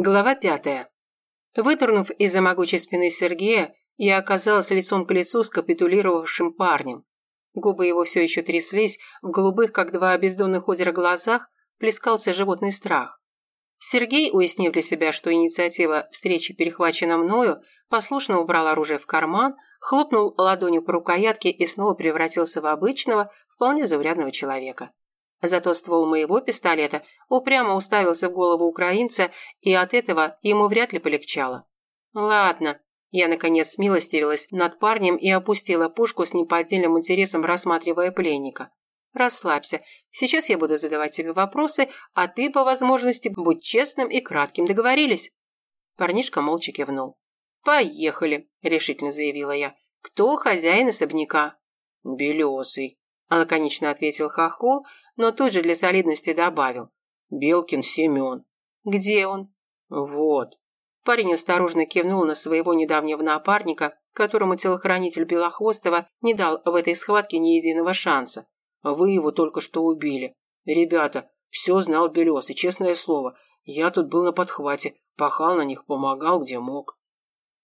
Глава пятая. Вытурнув из-за могучей спины Сергея, я оказалась лицом к лицу с капитулировавшим парнем. Губы его все еще тряслись, в голубых, как два бездонных озера глазах, плескался животный страх. Сергей, уяснив для себя, что инициатива встречи перехвачена мною, послушно убрал оружие в карман, хлопнул ладонью по рукоятке и снова превратился в обычного, вполне заурядного человека. Зато ствол моего пистолета упрямо уставился в голову украинца, и от этого ему вряд ли полегчало. «Ладно». Я, наконец, смилостивилась над парнем и опустила пушку с неподдельным интересом, рассматривая пленника. «Расслабься. Сейчас я буду задавать тебе вопросы, а ты, по возможности, будь честным и кратким. Договорились?» Парнишка молча кивнул. «Поехали», – решительно заявила я. «Кто хозяин особняка?» «Белесый», – лаконично ответил Хохол, но тут же для солидности добавил. «Белкин Семен». «Где он?» «Вот». Парень осторожно кивнул на своего недавнего напарника, которому телохранитель Белохвостова не дал в этой схватке ни единого шанса. «Вы его только что убили. Ребята, все знал Белес, и честное слово, я тут был на подхвате, пахал на них, помогал, где мог».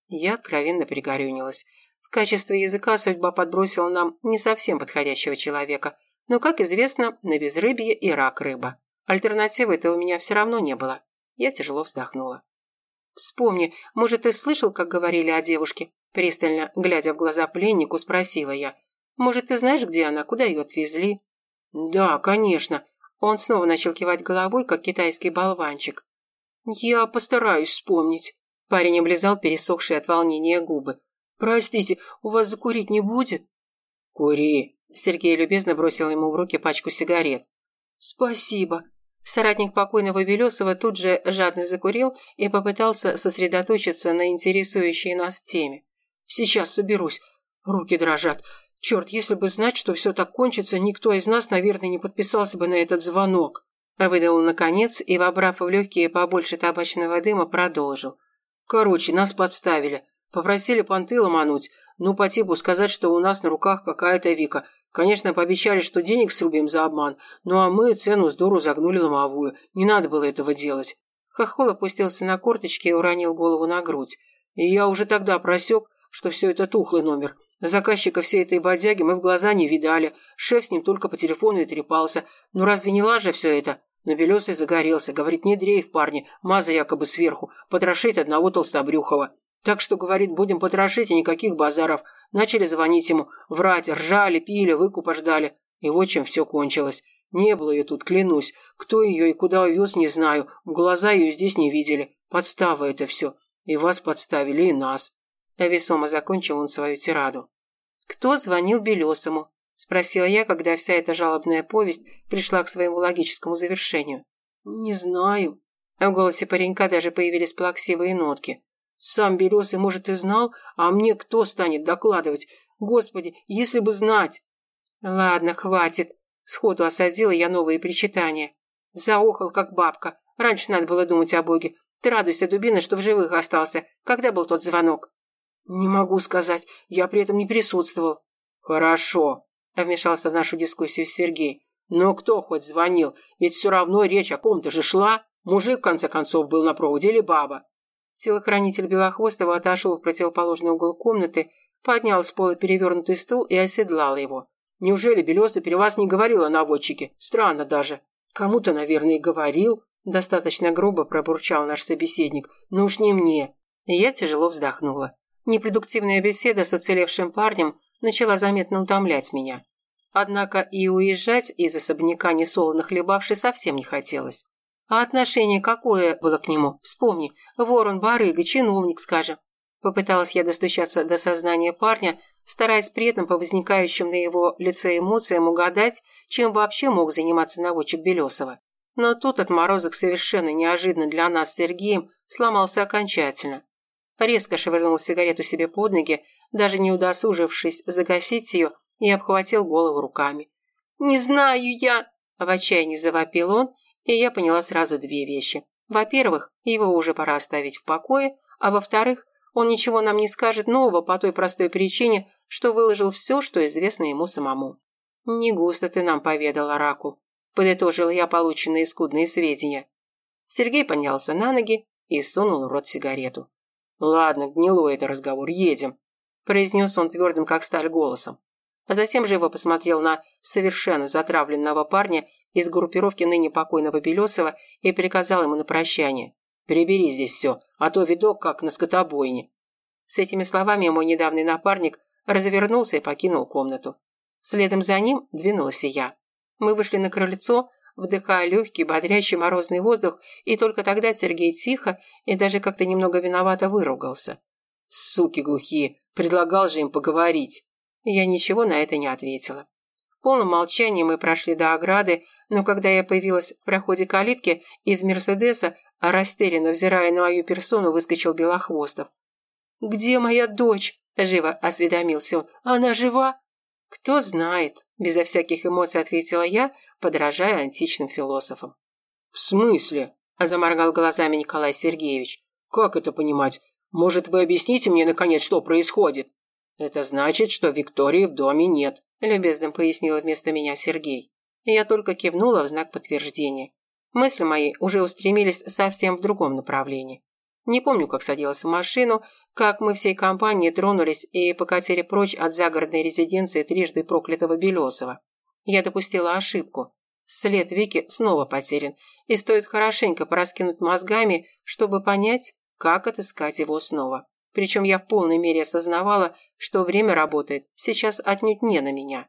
Я откровенно пригорюнилась. В качестве языка судьба подбросила нам не совсем подходящего человека, но, как известно, на безрыбье и рак рыба. Альтернативы-то у меня все равно не было. Я тяжело вздохнула. «Вспомни, может, ты слышал, как говорили о девушке?» Пристально, глядя в глаза пленнику, спросила я. «Может, ты знаешь, где она, куда ее отвезли?» «Да, конечно». Он снова начал кивать головой, как китайский болванчик. «Я постараюсь вспомнить». Парень облизал пересохшие от волнения губы. «Простите, у вас закурить не будет?» «Кури», Сергей любезно бросил ему в руки пачку сигарет. «Спасибо». Соратник покойного Белесова тут же жадно закурил и попытался сосредоточиться на интересующей нас теме. «Сейчас соберусь. Руки дрожат. Черт, если бы знать, что все так кончится, никто из нас, наверное, не подписался бы на этот звонок». Выдал наконец и, вобрав в легкие побольше табачного дыма, продолжил. «Короче, нас подставили. Попросили понты ломануть. Ну, по типу сказать, что у нас на руках какая-то Вика. Конечно, пообещали, что денег срубим за обман, ну а мы цену здорово загнули ломовую. Не надо было этого делать. Хохол опустился на корточки и уронил голову на грудь. И я уже тогда просек, что все это тухлый номер. Заказчика всей этой бодяги мы в глаза не видали. Шеф с ним только по телефону и трепался. Ну разве не лажа все это? Но Белесый загорелся. Говорит, не дрейф, парни. Маза якобы сверху. Потрошить одного толстобрюхого. Так что, говорит, будем потрошить и никаких базаров. Начали звонить ему, врать, ржали, пили, выкупа ждали. И вот чем все кончилось. Не было ее тут, клянусь. Кто ее и куда увез, не знаю. В глаза ее здесь не видели. Подстава это все. И вас подставили, и нас. А весомо закончил он свою тираду. «Кто звонил Белесому?» – спросила я, когда вся эта жалобная повесть пришла к своему логическому завершению. «Не знаю». В голосе паренька даже появились плаксивые нотки. Сам Белесый, может, и знал, а мне кто станет докладывать? Господи, если бы знать!» «Ладно, хватит!» Сходу осадила я новые причитания. Заохал, как бабка. Раньше надо было думать о Боге. Ты радуйся, дубина, что в живых остался. Когда был тот звонок? Не могу сказать. Я при этом не присутствовал. Хорошо, вмешался в нашу дискуссию Сергей. Но кто хоть звонил? Ведь все равно речь о ком-то же шла. Мужик, в конце концов, был на проводе или баба? Телохранитель Белохвостова отошел в противоположный угол комнаты, поднял с пола перевернутый стул и оседлал его. «Неужели Белесый при вас не говорил о наводчике? Странно даже. Кому-то, наверное, и говорил». Достаточно грубо пробурчал наш собеседник. «Но уж не мне». Я тяжело вздохнула. Непродуктивная беседа с уцелевшим парнем начала заметно утомлять меня. Однако и уезжать из особняка несолоно хлебавши совсем не хотелось. А отношение какое было к нему? Вспомни. Ворон, барыга, чиновник, скажем. Попыталась я достучаться до сознания парня, стараясь при этом по возникающим на его лице эмоциям угадать, чем вообще мог заниматься наводчик Белесова. Но тут отморозок совершенно неожиданно для нас с Сергеем сломался окончательно. Резко швырнул сигарету себе под ноги, даже не удосужившись загасить ее, и обхватил голову руками. «Не знаю я!» – в отчаянии завопил он и я поняла сразу две вещи. Во-первых, его уже пора оставить в покое, а во-вторых, он ничего нам не скажет нового по той простой причине, что выложил все, что известно ему самому. «Не густо ты нам поведал, Оракул», – подытожил я полученные скудные сведения. Сергей поднялся на ноги и сунул в рот сигарету. «Ладно, гнилой это разговор, едем», – произнес он твердым, как сталь, голосом. А затем живо посмотрел на совершенно затравленного парня из группировки ныне покойного Белесова и приказал ему на прощание. «Прибери здесь все, а то видок как на скотобойне». С этими словами мой недавний напарник развернулся и покинул комнату. Следом за ним двинулась и я. Мы вышли на крыльцо, вдыхая легкий, бодрящий морозный воздух, и только тогда Сергей тихо и даже как-то немного виновато выругался. «Суки глухие, предлагал же им поговорить». Я ничего на это не ответила. В полном молчании мы прошли до ограды, но когда я появилась в проходе калитки, из «Мерседеса», а растерянно взирая на мою персону, выскочил Белохвостов. «Где моя дочь?» – живо осведомился он. «Она жива?» «Кто знает», – безо всяких эмоций ответила я, подражая античным философам. «В смысле?» – заморгал глазами Николай Сергеевич. «Как это понимать? Может, вы объясните мне, наконец, что происходит?» «Это значит, что Виктории в доме нет», – любезно пояснил вместо меня Сергей. Я только кивнула в знак подтверждения. Мысли мои уже устремились совсем в другом направлении. Не помню, как садилась в машину, как мы всей компанией тронулись и покатили прочь от загородной резиденции трижды проклятого Белесова. Я допустила ошибку. След Вики снова потерян, и стоит хорошенько пораскинуть мозгами, чтобы понять, как отыскать его снова. Причем я в полной мере осознавала, что время работает сейчас отнюдь не на меня.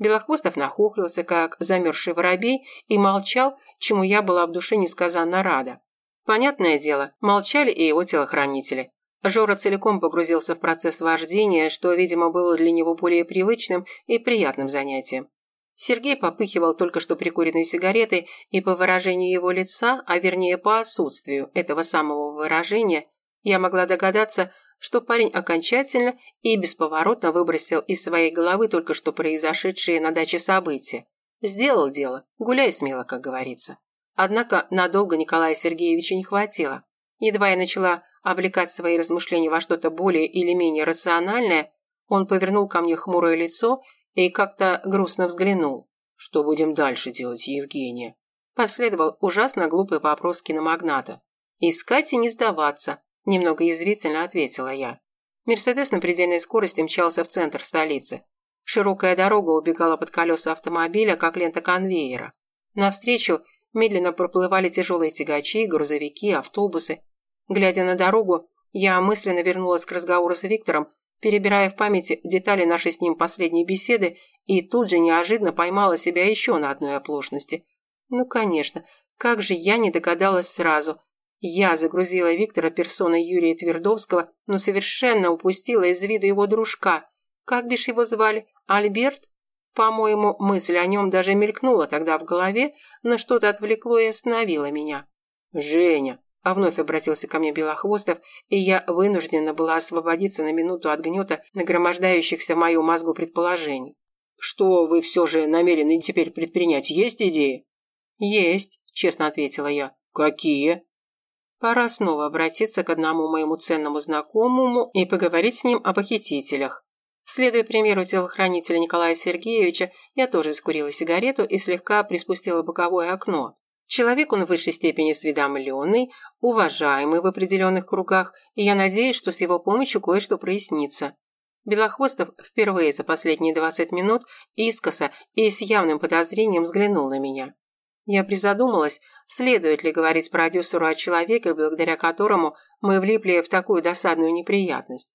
Белохвостов нахохлился, как замерзший воробей, и молчал, чему я была в душе несказанно рада. Понятное дело, молчали и его телохранители. Жора целиком погрузился в процесс вождения, что, видимо, было для него более привычным и приятным занятием. Сергей попыхивал только что прикуренной сигаретой, и по выражению его лица, а вернее по отсутствию этого самого выражения, я могла догадаться, что парень окончательно и бесповоротно выбросил из своей головы только что произошедшие на даче события. Сделал дело, гуляй смело, как говорится. Однако надолго Николая Сергеевича не хватило. Едва я начала облекать свои размышления во что-то более или менее рациональное, он повернул ко мне хмурое лицо и как-то грустно взглянул. «Что будем дальше делать, Евгения?» Последовал ужасно глупый вопрос киномагната. «Искать и не сдаваться», – немного язвительно ответила я. Мерседес на предельной скорости мчался в центр столицы. Широкая дорога убегала под колеса автомобиля, как лента конвейера. Навстречу медленно проплывали тяжелые тягачи, грузовики, автобусы. Глядя на дорогу, я мысленно вернулась к разговору с Виктором, перебирая в памяти детали нашей с ним последней беседы, и тут же неожиданно поймала себя еще на одной оплошности. Ну, конечно, как же я не догадалась сразу. Я загрузила Виктора персоной Юрия Твердовского, но совершенно упустила из виду его дружка. Как бишь его звали? Альберт? По-моему, мысль о нем даже мелькнула тогда в голове, но что-то отвлекло и остановило меня. «Женя!» А вновь обратился ко мне Белохвостов, и я вынуждена была освободиться на минуту от гнета нагромождающихся в мою мозгу предположений. «Что вы все же намерены теперь предпринять? Есть идеи?» «Есть», – честно ответила я. «Какие?» «Пора снова обратиться к одному моему ценному знакомому и поговорить с ним о похитителях. Следуя примеру телохранителя Николая Сергеевича, я тоже скурила сигарету и слегка приспустила боковое окно. Человек он в высшей степени осведомленный, уважаемый в определенных кругах, и я надеюсь, что с его помощью кое-что прояснится. Белохвостов впервые за последние 20 минут искоса и с явным подозрением взглянул на меня. Я призадумалась, следует ли говорить продюсеру о человеке, благодаря которому мы влипли в такую досадную неприятность.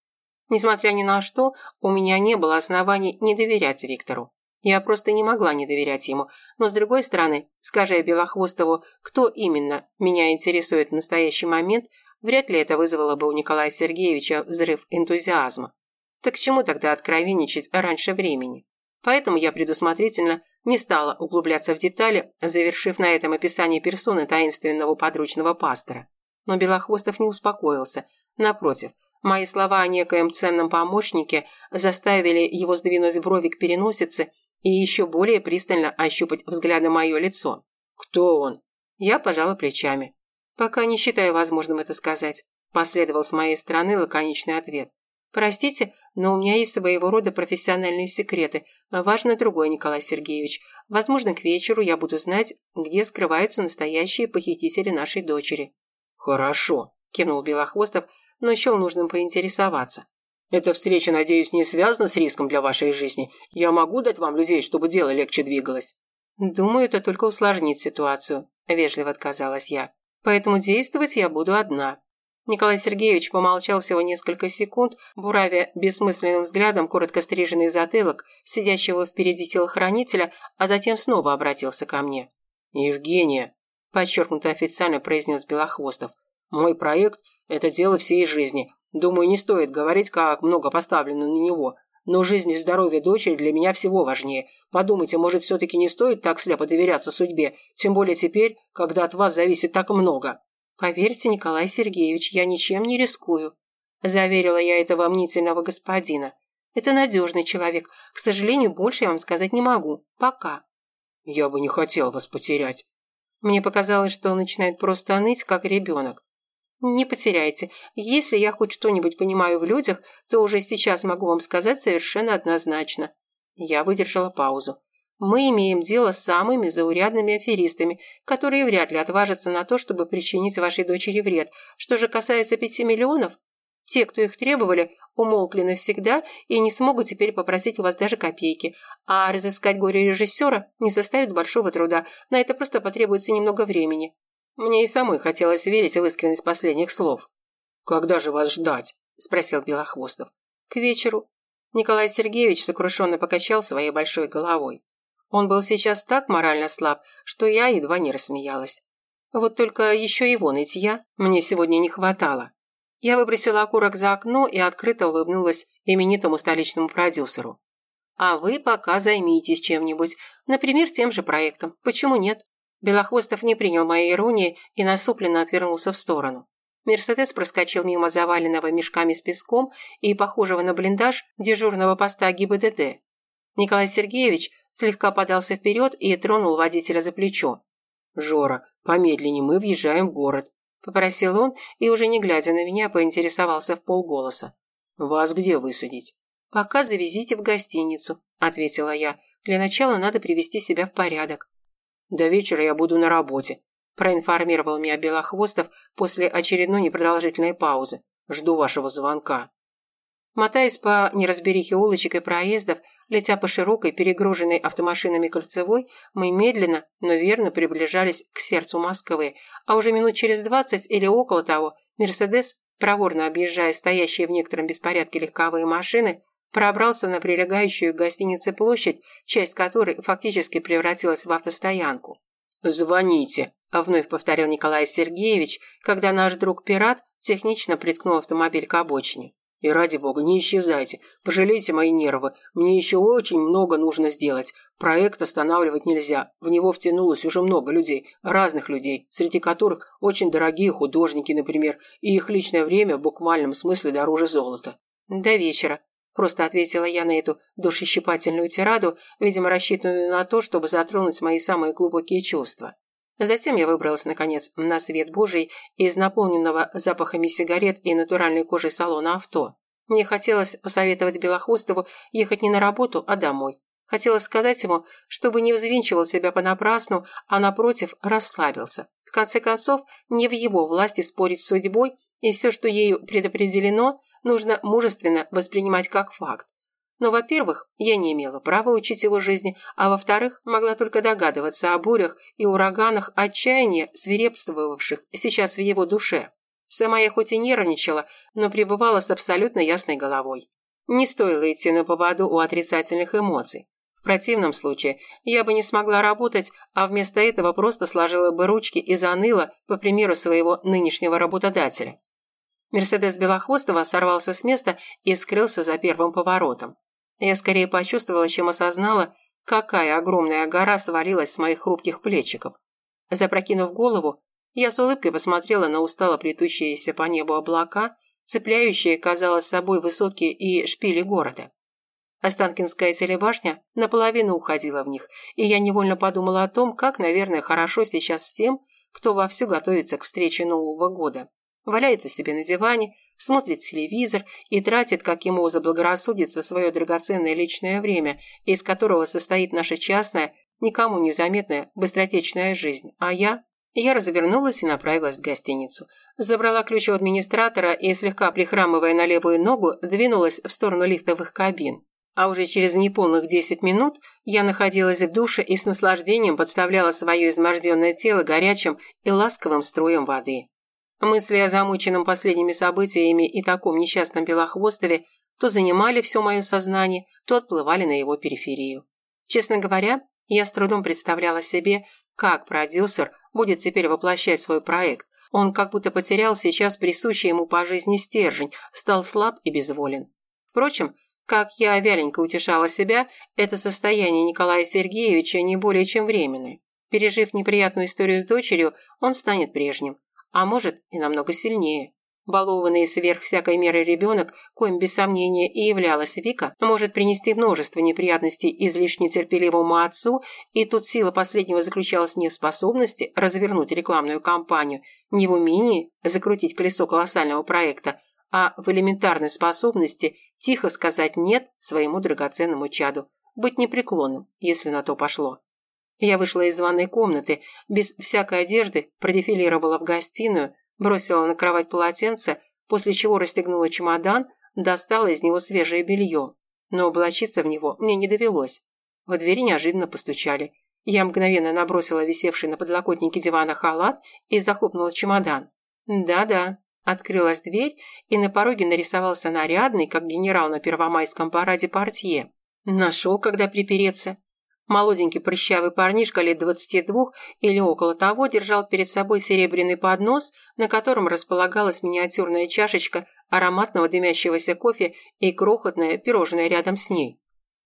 Несмотря ни на что, у меня не было оснований не доверять Виктору. Я просто не могла не доверять ему. Но с другой стороны, скажи Белохвостову, кто именно меня интересует в настоящий момент, вряд ли это вызвало бы у Николая Сергеевича взрыв энтузиазма. Так к чему тогда откровенничать раньше времени? Поэтому я предусмотрительно не стала углубляться в детали, завершив на этом описание персоны таинственного подручного пастора. Но Белохвостов не успокоился. Напротив, Мои слова о некоем ценном помощнике заставили его сдвинуть брови к переносице и еще более пристально ощупать взглядом мое лицо. «Кто он?» Я пожала плечами. «Пока не считаю возможным это сказать», последовал с моей стороны лаконичный ответ. «Простите, но у меня есть своего рода профессиональные секреты. Важно другое, Николай Сергеевич. Возможно, к вечеру я буду знать, где скрываются настоящие похитители нашей дочери». «Хорошо», – кивнул Белохвостов, но счел нужным поинтересоваться. «Эта встреча, надеюсь, не связана с риском для вашей жизни? Я могу дать вам людей, чтобы дело легче двигалось?» «Думаю, это только усложнит ситуацию», – вежливо отказалась я. «Поэтому действовать я буду одна». Николай Сергеевич помолчал всего несколько секунд, буравя бессмысленным взглядом коротко стриженный затылок, сидящего впереди телохранителя, а затем снова обратился ко мне. «Евгения», – подчеркнуто официально произнес Белохвостов, – «мой проект – это дело всей жизни. Думаю, не стоит говорить, как много поставлено на него. Но жизнь и здоровье дочери для меня всего важнее. Подумайте, может, все-таки не стоит так слепо доверяться судьбе, тем более теперь, когда от вас зависит так много». «Поверьте, Николай Сергеевич, я ничем не рискую», – заверила я этого мнительного господина. «Это надежный человек. К сожалению, больше я вам сказать не могу. Пока». «Я бы не хотел вас потерять». Мне показалось, что он начинает просто ныть, как ребенок. «Не потеряйте. Если я хоть что-нибудь понимаю в людях, то уже сейчас могу вам сказать совершенно однозначно». Я выдержала паузу. Мы имеем дело с самыми заурядными аферистами, которые вряд ли отважатся на то, чтобы причинить вашей дочери вред. Что же касается пяти миллионов, те, кто их требовали, умолкли навсегда и не смогут теперь попросить у вас даже копейки. А разыскать горе-режиссера не составит большого труда, на это просто потребуется немного времени. Мне и самой хотелось верить в искренность последних слов. «Когда же вас ждать?» – спросил Белохвостов. «К вечеру». Николай Сергеевич сокрушенно покачал своей большой головой. Он был сейчас так морально слаб, что я едва не рассмеялась. Вот только еще его нытья мне сегодня не хватало. Я выбросила окурок за окно и открыто улыбнулась именитому столичному продюсеру. «А вы пока займитесь чем-нибудь, например, тем же проектом. Почему нет?» Белохвостов не принял моей иронии и насупленно отвернулся в сторону. Мерседес проскочил мимо заваленного мешками с песком и похожего на блиндаж дежурного поста ГИБДД. Николай Сергеевич слегка подался вперед и тронул водителя за плечо. «Жора, помедленнее, мы въезжаем в город», – попросил он и, уже не глядя на меня, поинтересовался в полголоса. «Вас где высадить?» «Пока завезите в гостиницу», – ответила я. «Для начала надо привести себя в порядок». «До вечера я буду на работе», – проинформировал меня Белохвостов после очередной непродолжительной паузы. «Жду вашего звонка». Мотаясь по неразберихе улочек и проездов, Летя по широкой, перегруженной автомашинами кольцевой, мы медленно, но верно приближались к сердцу Москвы, а уже минут через двадцать или около того «Мерседес», проворно объезжая стоящие в некотором беспорядке легковые машины, пробрался на прилегающую к гостинице площадь, часть которой фактически превратилась в автостоянку. «Звоните», – вновь повторил Николай Сергеевич, когда наш друг-пират технично приткнул автомобиль к обочине. И ради бога, не исчезайте. Пожалейте мои нервы. Мне еще очень много нужно сделать. Проект останавливать нельзя. В него втянулось уже много людей, разных людей, среди которых очень дорогие художники, например, и их личное время в буквальном смысле дороже золота. До вечера. Просто ответила я на эту душещипательную тираду, видимо, рассчитанную на то, чтобы затронуть мои самые глубокие чувства. Затем я выбралась, наконец, на свет Божий из наполненного запахами сигарет и натуральной кожи салона авто. Мне хотелось посоветовать Белохвостову ехать не на работу, а домой. Хотелось сказать ему, чтобы не взвинчивал себя понапрасну, а напротив расслабился. В конце концов, не в его власти спорить с судьбой, и все, что ею предопределено, нужно мужественно воспринимать как факт. Но, во-первых, я не имела права учить его жизни, а во-вторых, могла только догадываться о бурях и ураганах отчаяния, свирепствовавших сейчас в его душе. Сама я хоть и нервничала, но пребывала с абсолютно ясной головой. Не стоило идти на поводу у отрицательных эмоций. В противном случае я бы не смогла работать, а вместо этого просто сложила бы ручки и заныла, по примеру своего нынешнего работодателя. Мерседес Белохвостова сорвался с места и скрылся за первым поворотом. Я скорее почувствовала, чем осознала, какая огромная гора свалилась с моих хрупких плечиков. Запрокинув голову, я с улыбкой посмотрела на устало плетущиеся по небу облака, цепляющие, казалось, собой высотки и шпили города. Останкинская телебашня наполовину уходила в них, и я невольно подумала о том, как, наверное, хорошо сейчас всем, кто вовсю готовится к встрече Нового года. Валяется себе на диване, смотрит телевизор и тратит, как ему заблагорассудится, свое драгоценное личное время, из которого состоит наша частная, никому незаметная, быстротечная жизнь. А я? Я развернулась и направилась в гостиницу. Забрала ключ у администратора и, слегка прихрамывая на левую ногу, двинулась в сторону лифтовых кабин. А уже через неполных 10 минут я находилась в душе и с наслаждением подставляла свое изможденное тело горячим и ласковым струем воды. Мысли о замученном последними событиями и таком несчастном Белохвостове то занимали все мое сознание, то отплывали на его периферию. Честно говоря, я с трудом представляла себе, как продюсер будет теперь воплощать свой проект. Он как будто потерял сейчас присущий ему по жизни стержень, стал слаб и безволен. Впрочем, как я вяленько утешала себя, это состояние Николая Сергеевича не более чем временное. Пережив неприятную историю с дочерью, он станет прежним. А может, и намного сильнее. Балованный сверх всякой меры ребенок, коим без сомнения и являлась Вика, может принести множество неприятностей излишне терпеливому отцу, и тут сила последнего заключалась не в способности развернуть рекламную кампанию, не в умении закрутить колесо колоссального проекта, а в элементарной способности тихо сказать «нет» своему драгоценному чаду, быть непреклонным, если на то пошло. Я вышла из ванной комнаты, без всякой одежды, продефилировала в гостиную, бросила на кровать полотенце, после чего расстегнула чемодан, достала из него свежее белье. Но облачиться в него мне не довелось. В двери неожиданно постучали. Я мгновенно набросила висевший на подлокотнике дивана халат и захлопнула чемодан. Да-да, открылась дверь, и на пороге нарисовался нарядный, как генерал на первомайском параде портье. Нашел, когда припереться. Молоденький прыщавый парнишка лет двадцати двух или около того держал перед собой серебряный поднос, на котором располагалась миниатюрная чашечка ароматного дымящегося кофе и крохотное пирожное рядом с ней.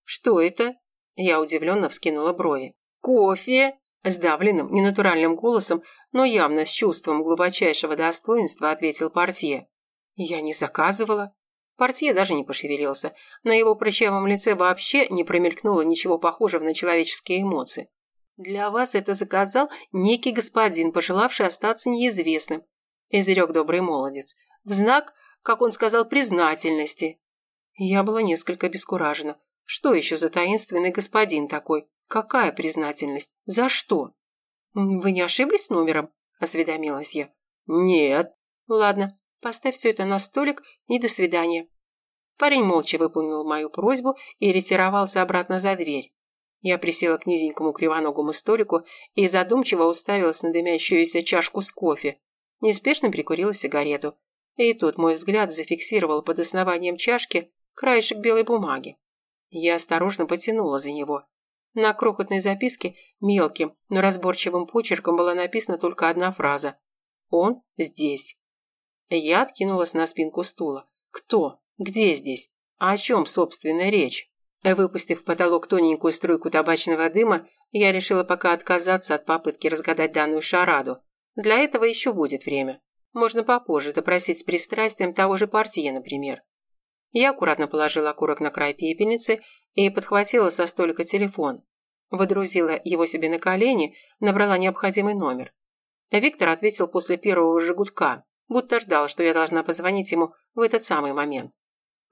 «Что это?» Я удивленно вскинула брови. «Кофе!» Сдавленным, ненатуральным голосом, но явно с чувством глубочайшего достоинства ответил портье. «Я не заказывала». Портье даже не пошевелился. На его прыщавом лице вообще не промелькнуло ничего похожего на человеческие эмоции. «Для вас это заказал некий господин, пожелавший остаться неизвестным», изрек добрый молодец. «В знак, как он сказал, признательности». Я была несколько обескуражена. Что еще за таинственный господин такой? Какая признательность? За что? «Вы не ошиблись номером?» – осведомилась я. «Нет». «Ладно, Поставь все это на столик и до свидания». Парень молча выполнил мою просьбу и ретировался обратно за дверь. Я присела к низенькому кривоногому столику и задумчиво уставилась на дымящуюся чашку с кофе. Неспешно прикурила сигарету. И тут мой взгляд зафиксировал под основанием чашки краешек белой бумаги. Я осторожно потянула за него. На крохотной записке мелким, но разборчивым почерком была написана только одна фраза. «Он здесь». Я откинулась на спинку стула. Кто? Где здесь? О чем, собственно, речь? Выпустив в потолок тоненькую струйку табачного дыма, я решила пока отказаться от попытки разгадать данную шараду. Для этого еще будет время. Можно попозже допросить с пристрастием того же партия, например. Я аккуратно положила окурок на край пепельницы и подхватила со столика телефон. Водрузила его себе на колени, набрала необходимый номер. Виктор ответил после первого же гудка будто ждал, что я должна позвонить ему в этот самый момент.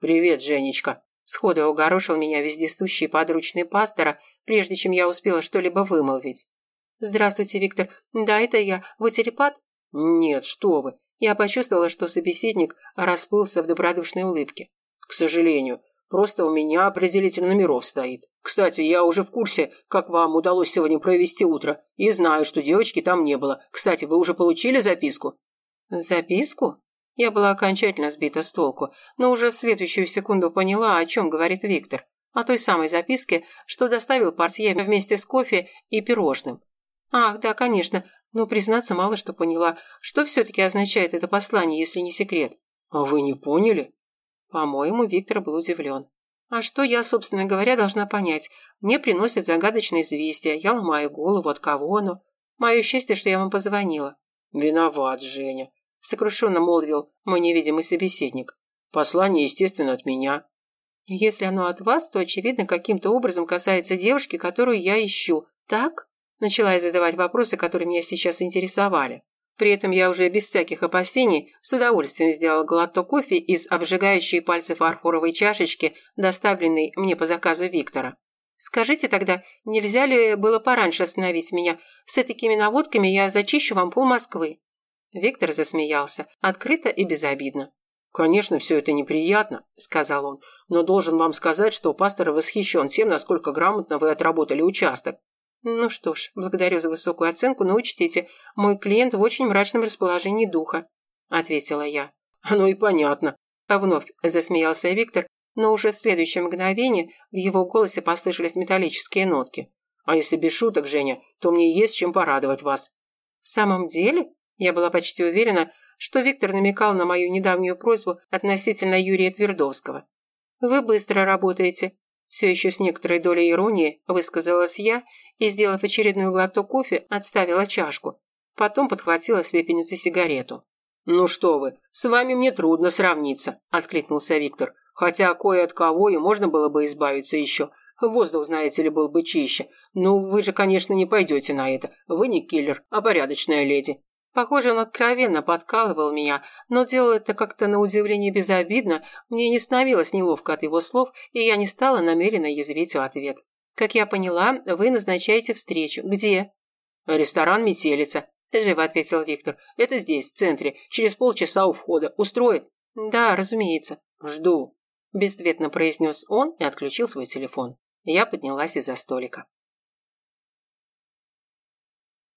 «Привет, Женечка!» Сходу огорошил меня вездесущий подручный пастора, прежде чем я успела что-либо вымолвить. «Здравствуйте, Виктор. Да, это я. Вы телепат?» «Нет, что вы!» Я почувствовала, что собеседник расплылся в добродушной улыбке. «К сожалению, просто у меня определитель номеров стоит. Кстати, я уже в курсе, как вам удалось сегодня провести утро, и знаю, что девочки там не было. Кстати, вы уже получили записку?» «Записку?» Я была окончательно сбита с толку, но уже в следующую секунду поняла, о чем говорит Виктор. О той самой записке, что доставил портье вместе с кофе и пирожным. «Ах, да, конечно, но, признаться, мало что поняла. Что все-таки означает это послание, если не секрет?» «А вы не поняли?» По-моему, Виктор был удивлен. А что я, собственно говоря, должна понять? Мне приносят загадочное известие, я ломаю голову, от кого оно. Мое счастье, что я вам позвонила. Виноват, Женя. – сокрушенно молвил мой невидимый собеседник. «Послание, естественно, от меня». «Если оно от вас, то, очевидно, каким-то образом касается девушки, которую я ищу. Так?» Начала я задавать вопросы, которые меня сейчас интересовали. При этом я уже без всяких опасений с удовольствием сделала глоток кофе из обжигающей пальцы фарфоровой чашечки, доставленной мне по заказу Виктора. Скажите тогда, нельзя ли было пораньше остановить меня? С такими наводками я зачищу вам пол Москвы». Виктор засмеялся, открыто и безобидно. «Конечно, все это неприятно», – сказал он, «но должен вам сказать, что пастор восхищен тем, насколько грамотно вы отработали участок». «Ну что ж, благодарю за высокую оценку, но учтите, мой клиент в очень мрачном расположении духа», – ответила я. «Ну и понятно», – вновь засмеялся Виктор, но уже в следующее мгновение в его голосе послышались металлические нотки. «А если без шуток, Женя, то мне есть чем порадовать вас». «В самом деле?» Я была почти уверена, что Виктор намекал на мою недавнюю просьбу относительно Юрия Твердовского. «Вы быстро работаете», – все еще с некоторой долей иронии высказалась я и, сделав очередной глоток кофе, отставила чашку. Потом подхватила с пепельницы сигарету. «Ну что вы, с вами мне трудно сравниться», – откликнулся Виктор. «Хотя кое от кого и можно было бы избавиться еще. Воздух, знаете ли, был бы чище. Ну, вы же, конечно, не пойдете на это. Вы не киллер, а порядочная леди. Похоже, он откровенно подкалывал меня, но делал это как-то на удивление безобидно, мне не становилось неловко от его слов, и я не стала намеренно язвить в ответ. «Как я поняла, вы назначаете встречу. Где?» «Ресторан «Метелица», – живо ответил Виктор. «Это здесь, в центре, через полчаса у входа. Устроит?» «Да, разумеется». «Жду», – бесцветно произнес он и отключил свой телефон. Я поднялась из-за столика.